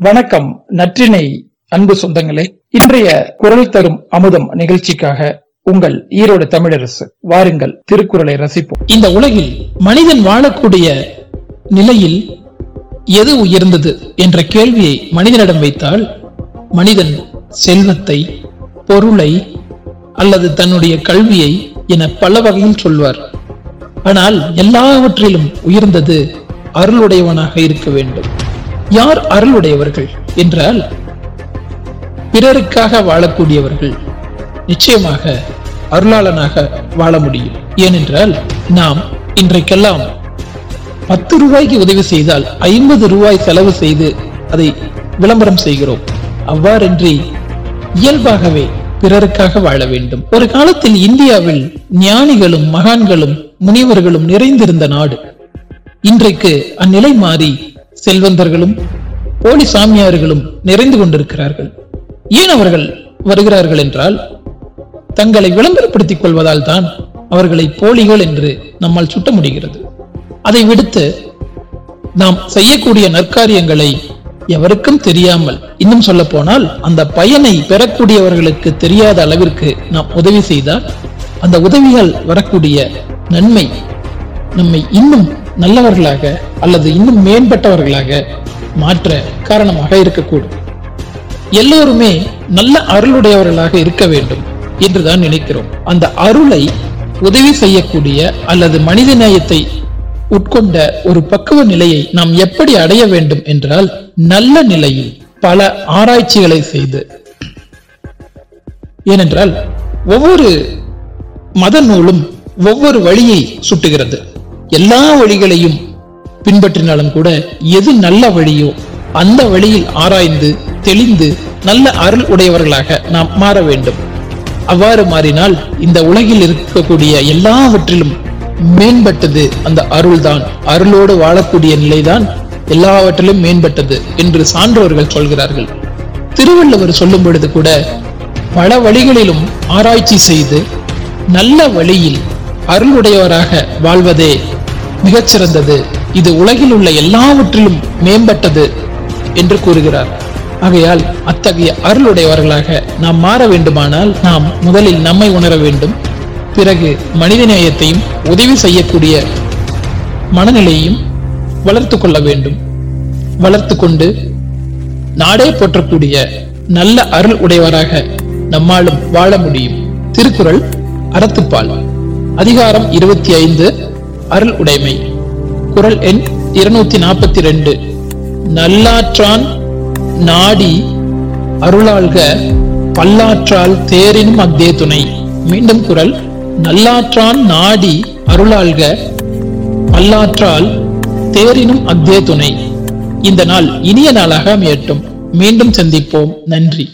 வணக்கம் நற்றினை அன்பு சொந்தங்களே. இன்றைய குரல் தரும் அமுதம் நிகழ்ச்சிக்காக உங்கள் ஈரோடு தமிழரசு வாருங்கள் திருக்குறளை ரசிப்போம். இந்த உலகில் மனிதன் வாழக்கூடிய நிலையில் எது உயர்ந்தது என்ற கேள்வியை மனிதனிடம் வைத்தால் மனிதன் செல்வத்தை பொருளை அல்லது தன்னுடைய கல்வியை என பல வகையில் சொல்வார். ஆனால் எல்லாவற்றிலும் உயர்ந்தது அருளுடையவனாக இருக்க வேண்டும். யார் அருளுடையவர்கள் என்றால் பிறருக்காக வாழக்கூடியவர்கள் நிச்சயமாக அருளாளனாக வாழ முடியும். ஏனென்றால் நாம் இன்றைக்கெல்லாம் பத்து ரூபாய்க்கு உதவி செய்தால் ஐம்பது ரூபாய் செலவு செய்து அதை விளம்பரம் செய்கிறோம். அவ்வாறின்றி இயல்பாகவே பிறருக்காக வாழ வேண்டும். ஒரு காலத்தில் இந்தியாவில் ஞானிகளும் மகான்களும் முனிவர்களும் நிறைந்திருந்த நாடு. இன்றைக்கு அந்நிலை மாறி செல்வந்தர்களும் போலி சாமியார்களும் நிறைந்து கொண்டிருக்கிறார்கள். ஏன் அவர்கள் வருகிறார்கள் என்றால் தங்களை விளம்பரப்படுத்திக் கொள்வதால் தான் அவர்களை போலிகள் என்று நம்மால் சுட்ட முடிகிறது. அதை விடுத்து நாம் செய்யக்கூடிய நற்காரியங்களை எவருக்கும் தெரியாமல் இன்னும் சொல்ல போனால் அந்த பயனை பெறக்கூடியவர்களுக்கு தெரியாத அளவிற்கு நாம் உதவி செய்தால் அந்த உதவிகள் வரக்கூடிய நன்மை நம்மை இன்னும் நல்லவர்களாக அல்லது இன்னும் மேம்பட்டவர்களாக மாற்ற காரணமாக இருக்கக்கூடும். எல்லோருமே நல்ல அருளுடையவர்களாக இருக்க வேண்டும் என்றுதான் நினைக்கிறோம். அந்த அருளை உதவி செய்யக்கூடிய அல்லது மனித நேயத்தை உட்கொண்ட ஒரு பக்குவ நிலையை நாம் எப்படி அடைய வேண்டும் என்றால் நல்ல நிலையில் பல ஆராய்ச்சிகளை செய்து. ஏனென்றால் ஒவ்வொரு மத நூலும் ஒவ்வொரு வழியை சுட்டுகிறது. எல்லா வழிகளையும் பின்பற்றினாலும் கூட எது நல்ல வழியோ அந்த வழியில் ஆராய்ந்து தெளிந்து நல்ல அருள் உடையவர்களாக நாம் மாற வேண்டும். அவ்வாறு மாறினால் இந்த உலகில் இருக்கக்கூடிய எல்லாவற்றிலும் மேம்பட்டது அந்த அருள்தான். அருளோடு வாழக்கூடிய நிலைதான் எல்லாவற்றிலும் மேம்பட்டது என்று சான்றோர்கள் சொல்கிறார்கள். திருவள்ளுவர் சொல்லும் பொழுது கூட பல வழிகளிலும் ஆராய்ச்சி செய்து நல்ல வழியில் அருளுடையவராக வாழ்வதே மிகச்சிறந்தது. இது உலகில் உள்ள எல்லாவற்றிலும் மேம்பட்டது என்று கூறுகிறார். ஆகையால் அத்தகைய அருளுடையவர்களாக நாம் மாற வேண்டுமானால் நாம் முதலில் நம்மை உணர வேண்டும். பிறகு மனிதநேயத்தையும் உதவி செய்யக்கூடிய மனநிலையையும் வளர்த்து கொள்ள வேண்டும். வளர்த்து கொண்டு நாடே போற்றக்கூடிய நல்ல அருள் உடையவராக நம்மாலும் வாழ முடியும். திருக்குறள் அறத்துப்பால். அதிகாரம் இருபத்தி ஐந்து அருள் உடைமை குரல் எண் இருநூத்தி நாற்பத்தி ரெண்டு நல்லாற்றான் நாடி அருளாள்க பல்லாற்றால் தேரினும் அக்தே துணை. மீண்டும் குரல் நல்லாற்றான் நாடி அருளாள்க பல்லாற்றால் தேரினும் அக்தே துணை. இந்த நாள் இனிய நாளாக அமையட்டும். மீண்டும் சந்திப்போம். நன்றி.